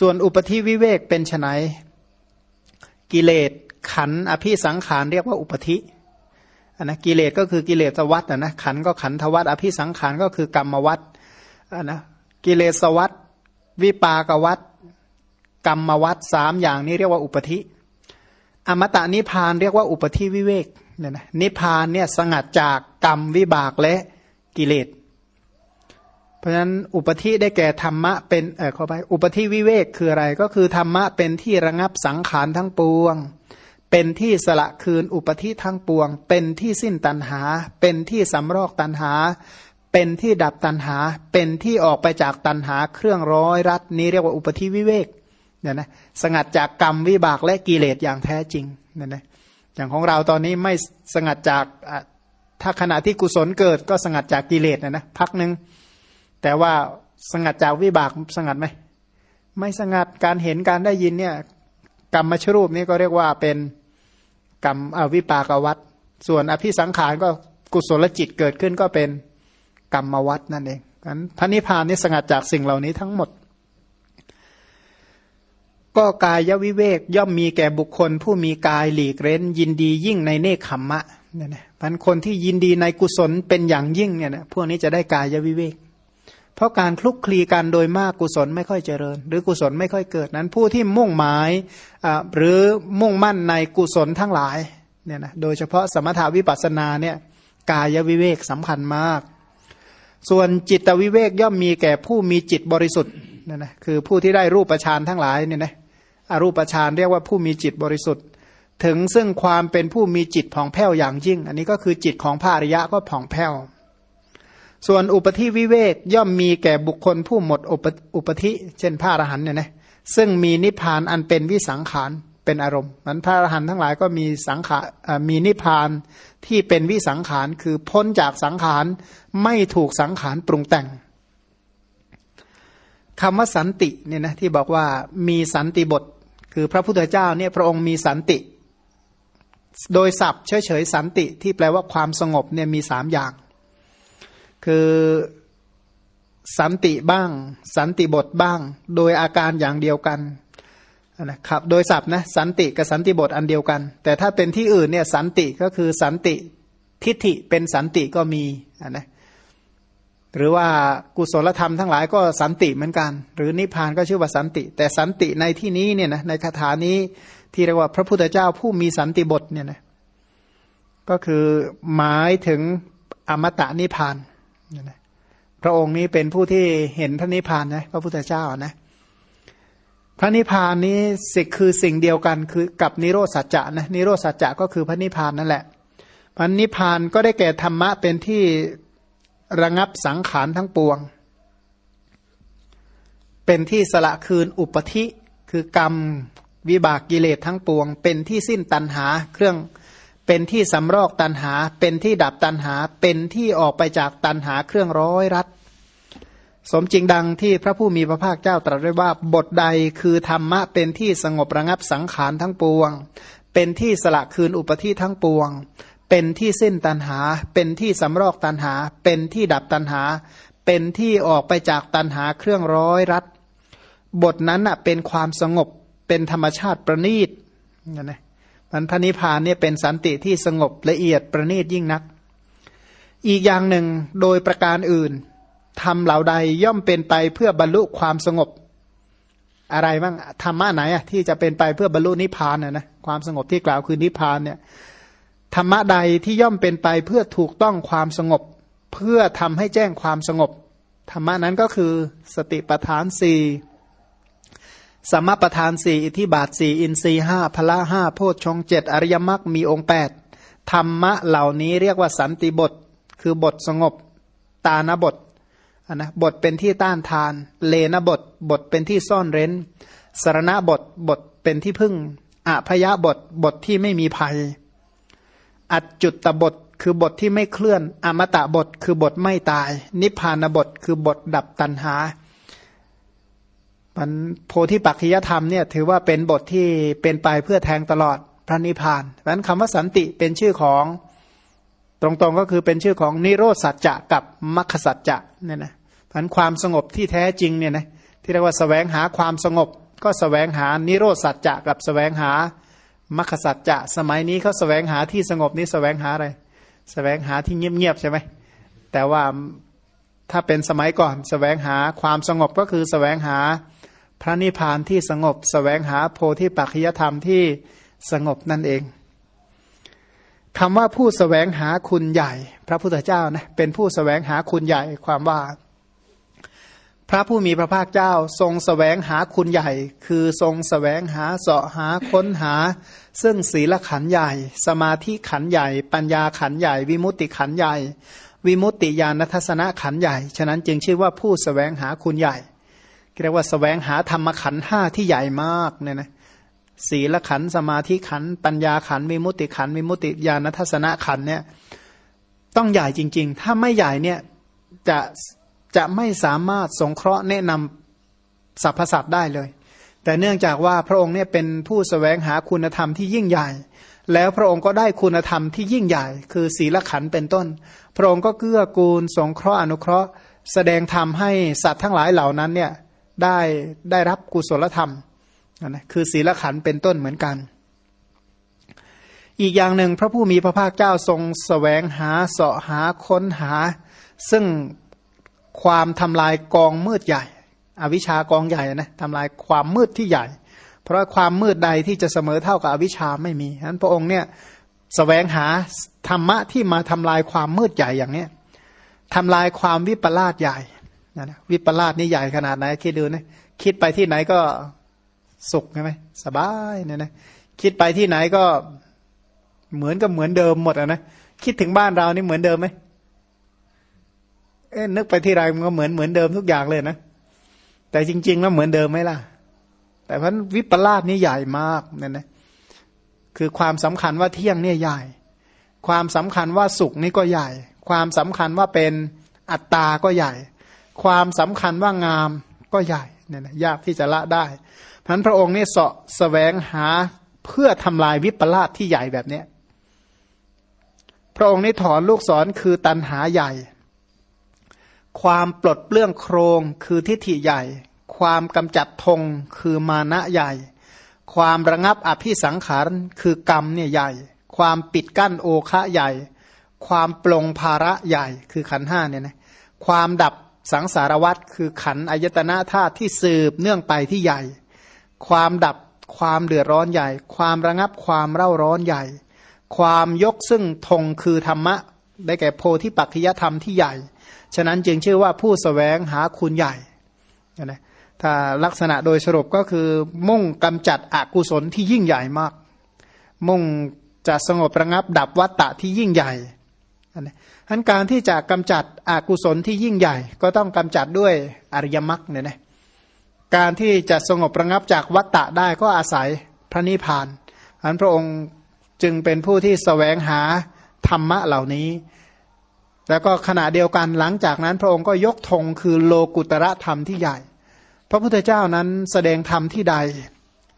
ส่วนอุปธิวิเวกเป็นไนกิเลสขันอภิสังขารเรียกว่าอุปธิอันนะกิเลสก็คือกิเลสวัตนะนะขันก็ขันทวัตอภิสังขารก็คือกรรมวัตอันนะกิเลสวัตวิปากวัตกรรมวัตสามอย่างนี้เรียกว่าอุปธิ อมตะนิพานเรียกว่าอุปธิวิเวกเนี่ยนะนิพานเนี่ยสงัดจากกรรมวิบากและกิเลส เพราะฉะนั้นอุปธิได้แก่ธรรมะเป็นเออเข้าไปอุปธิวิเวกคืออะไร ก็คือธรรมะเป็นที่ระงับสังขารทั้งปวง เป็นที่สละคืนอุปธิทั้งปวง เป็นที่สิ้นตันหา เป็นที่สำรอกตันหา เป็นที่ดับตันหา เป็นที่ออกไปจากตันหาเครื่องร้อยรัดนี้เรียกว่าอุปธิวิเวกเนี่ยนะสงัดจากกรรมวิบากและกิเลสอย่างแท้จริงเนี่ยนะอย่างของเราตอนนี้ไม่สงัดจากถ้าขณะที่กุศลเกิดก็สงัดจากกิเลสนะนะพักหนึ่ง แต่ว่าสงัดจากวิบากสงัดไหมไม่สงัดการเห็นการได้ยินเนี่ย กรรมมชรูปนี่ก็เรียกว่าเป็นกรรมอวิปากวัตส่วนอภิสังขารก็กุศลจิตเกิดขึ้นก็เป็นกรรมวัตนั่นเองนั้นพระนิพพานนี่สงัดจากสิ่งเหล่านี้ทั้งหมด ก็กายวิเวกย่อมมีแก่บุคคล ผู้มีกายหลีกเร้น ยินดียิ่งในเนคขมมะเนี่ยนะพันคนที่ยินดีในกุศลเป็นอย่างยิ่งเนี่ยนะพวกนี้จะได้กายวิเวก เพราะการคลุกคลีกันโดยมากกุศลไม่ค่อยเจริญ หรือกุศลไม่ค่อยเกิดนั้นผู้ที่มุ่งหมายหรือมุ่งมั่นในกุศลทั้งหลายเนี่ยนะโดยเฉพาะสมถาวิปัสสนาเนี่ยกายวิเวกสำคัญมาก ส่วนจิตวิเวกย่อมมีแก่ผู้มีจิตบริสุทธิ์เนี่ยนะคือผู้ที่ได้รูปฌานทั้งหลายเนี่ยนะอรูปฌานเรียกว่าผู้มีจิตบริสุทธิ์ ถึงซึ่งความเป็นผู้มีจิตผ่องแผ้วอย่างยิ่ง อันนี้ก็คือจิตของพระอริยะก็ผ่องแผ้ว ส่วนอุปธิวิเวกย่อมมีแก่บุคคลผู้หมดอุปธิเช่นพระอรหันเนี่ยนะซึ่งมีนิพพานอันเป็นวิสังขารเป็นอารมณ์มันพระอรหันต์ทั้งหลายก็มีสังขารมีนิพพานที่เป็นวิสังขารคือพ้นจากสังขารไม่ถูกสังขารปรุงแต่งคำว่าสันติเนี่ยนะที่บอกว่ามีสันติบท คือพระพุทธเจ้าเนี่ยพระองค์มีสันติ โดยศัพท์เฉยๆสันติที่แปลว่าความสงบเนี่ยมีสามอย่าง คือสันติบ้าง สันติบทบ้าง โดยอาการอย่างเดียวกันนะครับโดยศัพท์นะสันติกับสันติบทอันเดียวกัน แต่ถ้าเป็นที่อื่นเนี่ยสันติก็คือสันติทิฏฐิเป็นสันติก็มีนะหรือว่ากุศลธรรมทั้งหลายก็สันติเหมือนกัน หรือนิพพานก็ชื่อว่าสันติ แต่สันติในที่นี้เนี่ยนะในคาถานี้ที่เรียกว่าพระพุทธเจ้าผู้มีสันติบทเนี่ยนะก็คือหมายถึงอมตะนิพพาน พระองค์นี้เป็นผู้ที่เห็นพระนิพพานนะพระพุทธเจ้านะ พระนิพพานนี้สิคือสิ่งเดียวกันคือกับนิโรธสัจจะนะนิโรธสัจจะก็คือพระนิพพานนั่นแหละพระนิพพานก็ได้แก่ธรรมะเป็นที่ระงับสังขารทั้งปวง เป็นที่สละคืนอุปธิคือกรรมวิบากกิเลสทั้งปวง เป็นที่สิ้นตันหาเครื่อง เป็นที่สำรอกตันหา เป็นที่ดับตันหา เป็นที่ออกไปจากตันหาเครื่องร้อยรัดสมจริงดังที่พระผู้มีพระภาคเจ้าตรัสไว้ว่าบทใดคือธรรมะเป็นที่สงบระงับสังขารทั้งปวง เป็นที่สละคืนอุปธิทั้งปวง เป็นที่สิ้นตันหา เป็นที่สำรอกตันหา เป็นที่ดับตันหา เป็นที่ออกไปจากตันหาเครื่องร้อยรัดบทนั้นเป็นความสงบเป็นธรรมชาติประณีตนะมั นพระนิพพานเนี่ยเป็นสันติที่สงบละเอียดประณีตยิ่งนัก อีกอย่างหนึ่งโดยประการอื่นทำเหล่าใดย่อมเป็นไปเพื่อบรรลุความสงบ อะไรบ้างธรรมะไหนอะที่จะเป็นไปเพื่อบรรลุนิพพานนะนะความสงบที่กล่าวคือนิพพานเนี่ยธรรมะใดที่ย่อมเป็นไปเพื่อถูกต้องความสงบ เพื่อทำให้แจ้งความสงบธรรมะนั้นก็คือสติปัฏฐานสี่ สมประทานสี่อิทิบาทสี่อินทรีห้าพละห้าโพชฌงเจ็ดอริยมรรคมีองค์แปดธรรมะเหล่านี้เรียกว่าสันติบท คือบทสงบ ตานบทนะบทเป็นที่ต้านทาน เลนบท บทเป็นที่ซ่อนเร้น สารณบทบทเป็นที่พึ่งอภยะบทบทที่ไม่มีภัย อัจจุตบทคือบทที่ไม่เคลื่อน อมตะบทคือบทไม่ตาย นิพพานบทคือบทดับตัณหา มันโพธิปัจจยธรรมเนี่ยถือว่าเป็นบทที่เป็นไปเพื่อแทงตลอดพระนิพพานเพราะนั้นคำว่าสันติเป็นชื่อของตรงๆก็คือเป็นชื่อของนิโรธสัจจะกับมัคคสัจจะเนี่ยนะพันความสงบที่แท้จริงเนี่ยนะที่เรียกว่าสแสวงหาความสงบ ก็สแสวงหานิโรธสัจจะกับสแสวงหามรรคสัจจะ สมัยนี้เขาสแสวงหาที่สงบนี้สแสวงหาอะไรสแสวงหาที่เงียบๆใช่ไหมแต่ว่า ถ้าเป็นสมัยก่อนสแสวงหาความสงบก็คือสแสวงหาพระนิพพานที่สงบสแสวงหาโพธิปัจจยธรรมที่สงบนั่นเองคำว่าผู้สแสวงหาคุณใหญ่ พระพุทธเจ้านะเป็นผู้สแสวงหาคุณใหญ่ความว่า พระผู้มีพระภาคเจ้าทรงสแสวงหาคุณใหญ่ คือทรงสแสวงหาเสาะหาค้นหา ซึ่งศีลขันใหญ่ สมาธิขันใหญ่ ปัญญาขันใหญ่ วิมุตติขันใหญ่ วิมุตติญาณทัศนะขันใหญ่ ฉะนั้นจึงชื่อว่าผู้สแสวงหาคุณใหญ่เรียกว่าสแสวงหาธรรมขันห้าที่ใหญ่มากเนี่ยนะศีลขันสมาธิขันปัญญาขันวิมุตติขันวิมุตติญาณทัศนขันเนี่ยต้องใหญ่จริง ๆ ถ้าไม่ใหญ่เนี่ยจะ จะไม่สามารถสงเคราะห์แนะนำสรรพสัตว์ได้เลย แต่เนื่องจากว่าพระองค์เนี่ยเป็นผู้สแสวงหาคุณธรรมที่ยิ่งใหญ่ แล้วพระองค์ก็ได้คุณธรรมที่ยิ่งใหญ่ คือศีลขันเป็นต้น พระองค์ก็เกื้อกูล สงเคราะห์อนุเคราะห์ แสดงธรรมให้สัตว์ทั้งหลายเหล่านั้นเนี่ยได้ได้รับกุศลธรรมนะคือศีลขันเป็นต้นเหมือนกันอีกอย่างหนึ่งพระผู้มีพระภาคเจ้าทรงสแสวงหาเสาะหาค้นหา ซึ่ง ความทำลายกองมืดใหญ่ อวิชากองใหญ่นะทำลายความมืดที่ใหญ่ เพราะความมืดใดที่จะเสมอเท่ากับอวิชาไม่มีฉะนั้นพระองค์เนี่ยสแสวงหาธรรมะที่มาทำลายความมืดใหญ่อย่างเนี้ยทำลายความวิปลาสใหญ่นะวิปลาสนี่ใหญ่ขนาดไหนคิดดูนะคิดไปที่ไหนก็สุขใช่ไหมสบายเนี่ยนะคิดไปที่ไหนก็เหมือนกับเหมือนเดิมหมดอะนะคิดถึงบ้านเรานี่เหมือนเดิมไหม เอ๊ะนึกไปที่ไรมันก็เหมือนเหมือนเดิมทุกอย่างเลยนะ แต่จริง ๆ แล้วเหมือนเดิมไหมล่ะ แต่เพราะวิปลาสนี่ใหญ่มากเนี่ยนะคือความสำคัญว่าเที่ยงเนี่ยใหญ่ ความสำคัญว่าสุขนี่ก็ใหญ่ ความสำคัญว่าเป็นอัตตาก็ใหญ่ ความสำคัญว่างามก็ใหญ่เนี่ยนะยากที่จะละได้พันพระองค์นี่เสาะแสวงหาเพื่อทำลายวิปลาสที่ใหญ่แบบเนี้ยพระองค์นี่ถอนลูกศรคือตันหาใหญ่ ความปลดเปลื้องโครงคือทิฏฐิใหญ่ ความกำจัดธงคือมานะใหญ่ ความระงับอภิสังขารคือกรรมเนี่ยใหญ่ ความปิดกั้นโอคะใหญ่ ความปลงภาระใหญ่คือขันห้าเนี่ยนะความดับสังสารวัตรคือขันอายตนะธาตุที่สืบเนื่องไปที่ใหญ่ ความดับความเดือดร้อนใหญ่ ความระงับความเร่าร้อนใหญ่ ความยกซึ่งธงคือธรรมะ ได้แก่โพธิปัจจยธรรมที่ใหญ่ ฉะนั้นจึงชื่อว่าผู้สแสวงหาคุณใหญ่นะถ้าลักษณะโดยสรุปก็คือ มุ่งกำจัดอกุศลที่ยิ่งใหญ่มาก มุ่งจะสงบระงับดับวัตตะที่ยิ่งใหญ่ทั้นการที่จะกำจัดอกุศลที่ยิ่งใหญ่ ก็ต้องกำจัดด้วยอริยมรรคเนี่ยนะการที่จะสงบระงับจากวัตตะได้ก็อาศัยพระนิพพานอันพระองค์จึงเป็นผู้ที่สแสวงหา ธรรมะเหล่านี้ แล้วก็ขณะเดียวกันหลังจากนั้น พระองค์ก็ยกธงคือโลกุตระธรรมที่ใหญ่ พระพุทธเจ้านั้นแสดงธรรมที่ใด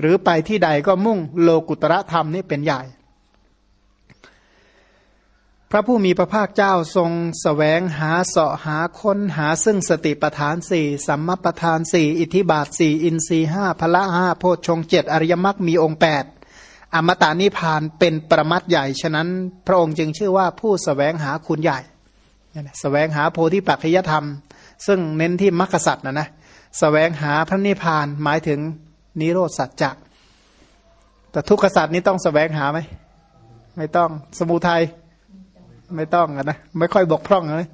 หรือไปที่ใดก็มุ่งโลกุตระธรรมนี้เป็นใหญ่ พระผู้มีพระภาคเจ้าทรงสแสวงหาเสาะหาค้นหาซึ่งสติปทานสี่สัมมาปทานสี่อิทธิบาทสี่อินทรีห้าพละห้าโพชฌงเจ็ดอริยมรรคมีองค์แปด อมตะนิพานเป็นประมัดใหญ่ ฉะนั้นพระองค์จึงชื่อว่าผู้สแสวงหาคุณใหญ่สแสวงหาโพธิปัจจยธรรม ซึ่งเน้นที่มรรคสัตว์นะนะสแสวงหาพระนิพพานหมายถึงนิโรธสัจจะแต่ทุกขสัตว์นี้ต้องสแสวงหาไหมไม่ต้องสมุทัยไม่ต้องนะไม่ค่อยบกพร่องเลย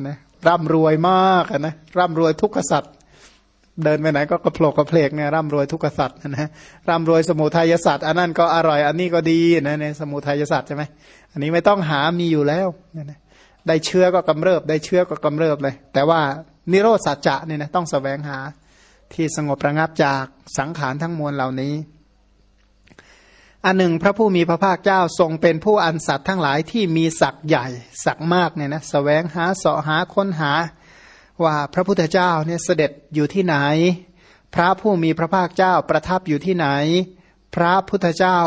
นะร่ำรวยมากนะร่ำรวยทุกขสัตว์ เดินไปไหนก็กระโผลกกระเพลกเนี่ยร่ำรวยทุกสัตว์นะร่ำรวยสมุทัยสัตว์อันนั้นก็อร่อยอันนี้ก็ดีนะในสมุทัยสัตว์ใช่ไหมอันนี้ไม่ต้องหามีอยู่แล้วนะได้เชื้อก็กำเริบ ได้เชื้อก็กำเริบเลย แต่ว่านิโรธสัจจะเนี่ยนะต้องสแสวงหาที่สงบระงับจากสังขารทั้งมวลเหล่านี้ อันหนึ่งพระผู้มีพระภาคเจ้าทรงเป็นผู้อันสัตว์ทั้งหลายที่มีศักย์ใหญ่ศักย์มากเนี่ยนะสแสวงหาเสาะหาค้นหา ว่าพระพุทธเจ้าเนี่ยเสด็จอยู่ที่ไหน พระผู้มีพระภาคเจ้าประทับอยู่ที่ไหน พระพุทธเจ้า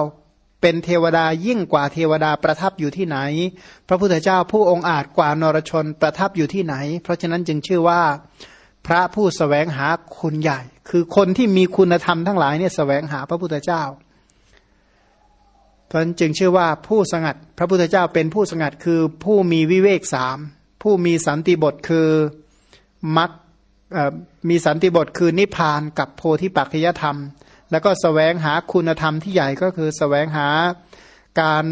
เป็นเทวดายิ่งกว่าเทวดาประทับอยู่ที่ไหน พระพุทธเจ้าผู้องค์อาจกว่านรชนประทับอยู่ที่ไหน เพราะฉะนั้นจึงชื่อว่า พระผู้สแสวงหาคุณใหญ่ คือคนที่มีคุณธรรมทั้งหลายเนี่ยสแสวงหาพระพุทธเจ้าเพราะนั้นจึงชื่อว่าผู้สงัด พระพุทธเจ้าเป็นผู้สงัดคือผู้มีวิเวกสามผู้มีสันติบทคือ มักมีสันติบทคือนิพพานกับโพธิปัจจยธรรม แล้วก็สแสวงหาคุณธรรมที่ใหญ่ก็คือสแสวงหาการ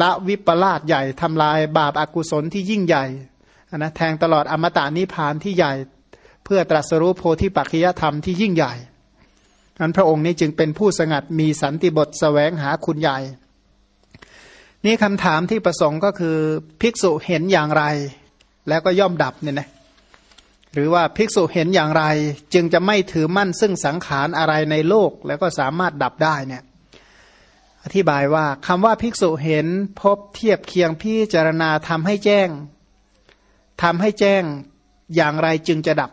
ละวิปลาสใหญ่ทำลายบาปอากุศลที่ยิ่งใหญ่นะแทงตลอดอมตะนิพพานที่ใหญ่ เพื่อตรัสรู้โพธิปัจจยธรรมที่ยิ่งใหญ่นั้นพระองค์นี้จึงเป็นผู้สงัดมีสันติบทสแสวงหาคุณใหญ่ นี่คำถามที่ประสงค์ก็คือภิกษุเห็นอย่างไร แล้วก็ย่อมดับเนี่ยนะหรือว่าภิกษุเห็นอย่างไร จึงจะไม่ถือมั่นซึ่งสังขารอะไรในโลกแล้วก็สามารถดับได้เนี่ยอธิบายว่าคำว่าภิกษุเห็นพบเทียบเคียงพิจารณาทำให้แจ้งทำให้แจ้งอย่างไรจึงจะดับ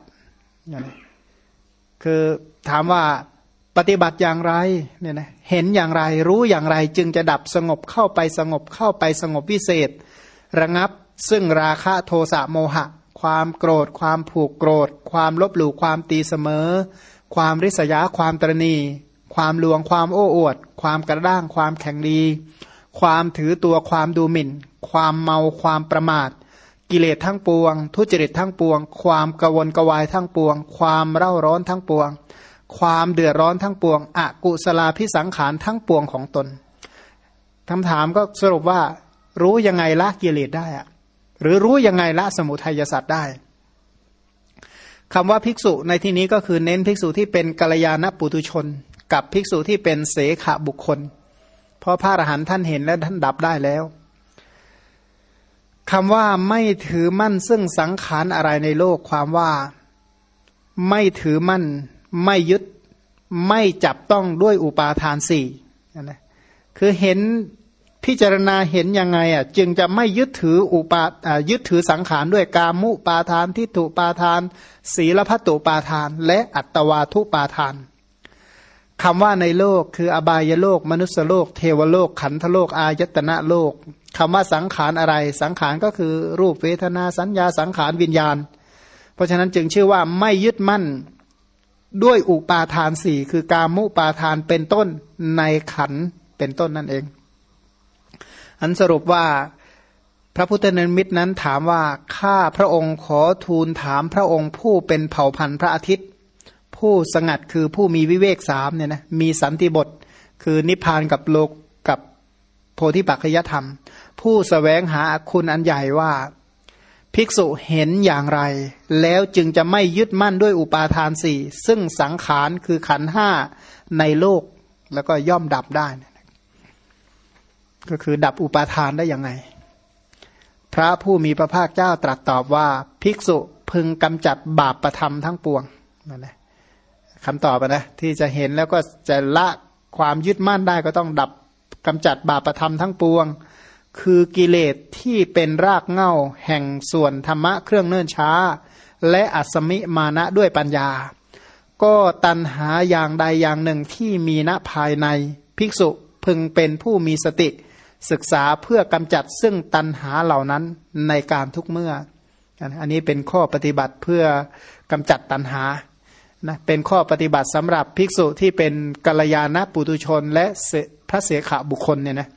คือถามว่าปฏิบัติอย่างไรเนี่ยนะเห็นอย่างไรรู้อย่างไรจึงจะดับสงบเข้าไปสงบเข้าไปสงบวิเศษ ระงับ ซึ่งราคะโทสะโมหะ ความโกรธ ความผูกโกรธ ความลบหลู่ความตีเสมอ ความริษยาความตรณีความลวงความโอ้อวด ความกระด้างความแข็งดี ความถือตัวความดูหมิ่น ความเมาความประมาท กิเลสทั้งปวง ทุจริตทั้งปวง ความกวนกวายทั้งปวง ความเร่าร้อนทั้งปวง ความเดือดร้อนทั้งปวงอกุศลาพิสังขารทั้งปวงของตนคำถามก็สรุปว่า รู้ยังไงละกิเลสได้อะ หรือรู้ยังไงละสมุทัยสัตว์ได้คำว่าภิกษุในที่นี้ก็คือเน้นภิกษุที่เป็นกัลยาณปุตุชน กับภิกษุที่เป็นเสขบุคคล เพราะพระอรหันต์ท่านเห็นและท่านดับได้แล้วคำว่าไม่ถือมั่นซึ่งสังขารอะไรในโลกความว่า ไม่ถือมั่น ไม่ยึด ไม่จับต้องด้วยอุปาทานสี่นะคือเห็น พิจารณาเห็นยังไงอะจึงจะไม่ยึดถืออุปายึดถือสังขารด้วยกามุปาทานทิฏฐุปาทาน ศีลพัตุปาทาน และอัตวาทุปาทานคำว่าในโลกคืออบายโลก มนุษยโลก เทวโลก ขันธโลก อายตนะโลกคำว่าสังขารอะไร สังขารก็คือรูปเวทนาสัญญาสังขารวิญญาณ เพราะฉะนั้นจึงชื่อว่าไม่ยึดมั่นด้วยอุปาทานสี่คือกามุปาทานเป็นต้นในขันเป็นต้นนั่นเอง อันสรุปว่าพระพุทธเนมิตรนั้นถามว่าข้าพระองค์ขอทูลถามพระองค์ผู้เป็นเผ่าพันธุ์พระอาทิตย์ ผู้สงัดคือผู้มีวิเวกสามเนี่ยนะมีสันติบท คือนิพพานกับโลกกับโพธิปัจจยธรรม ผู้สแสวงหาคุณอันใหญ่ว่า ภิกษุเห็นอย่างไร แล้วจึงจะไม่ยึดมั่นด้วยอุปาทานสี่ซึ่งสังขารคือขันห้าในโลกแล้วก็ย่อมดับได้ ก็คือดับอุปาทานได้ยังไง พระผู้มีพระภาคเจ้าตรัสตอบว่าภิกษุพึงกำจัดบาปประธรรมทั้งปวงนั่นแหละคำตอบนะที่จะเห็นแล้วก็จะละความยึดมั่นได้ก็ต้องดับกำจัดบาปประธรรมทั้งปวง คือกิเลสที่เป็นรากเง่าแห่งส่วนธรรมะเครื่องเนิ่นช้า และอัศมิมานะด้วยปัญญา ก็ตันหาอย่างใดอย่างหนึ่งที่มีณภายใน ภิกษุพึงเป็นผู้มีสติ ศึกษาเพื่อกำจัดซึ่งตันหาเหล่านั้นในการทุกเมื่อ อันนี้เป็นข้อปฏิบัติเพื่อกำจัดตันหานะเป็นข้อปฏิบัติสำหรับภิกษุที่เป็นกัลยาณปุตุชนและพระเสขบุคคลเนี่ยนะ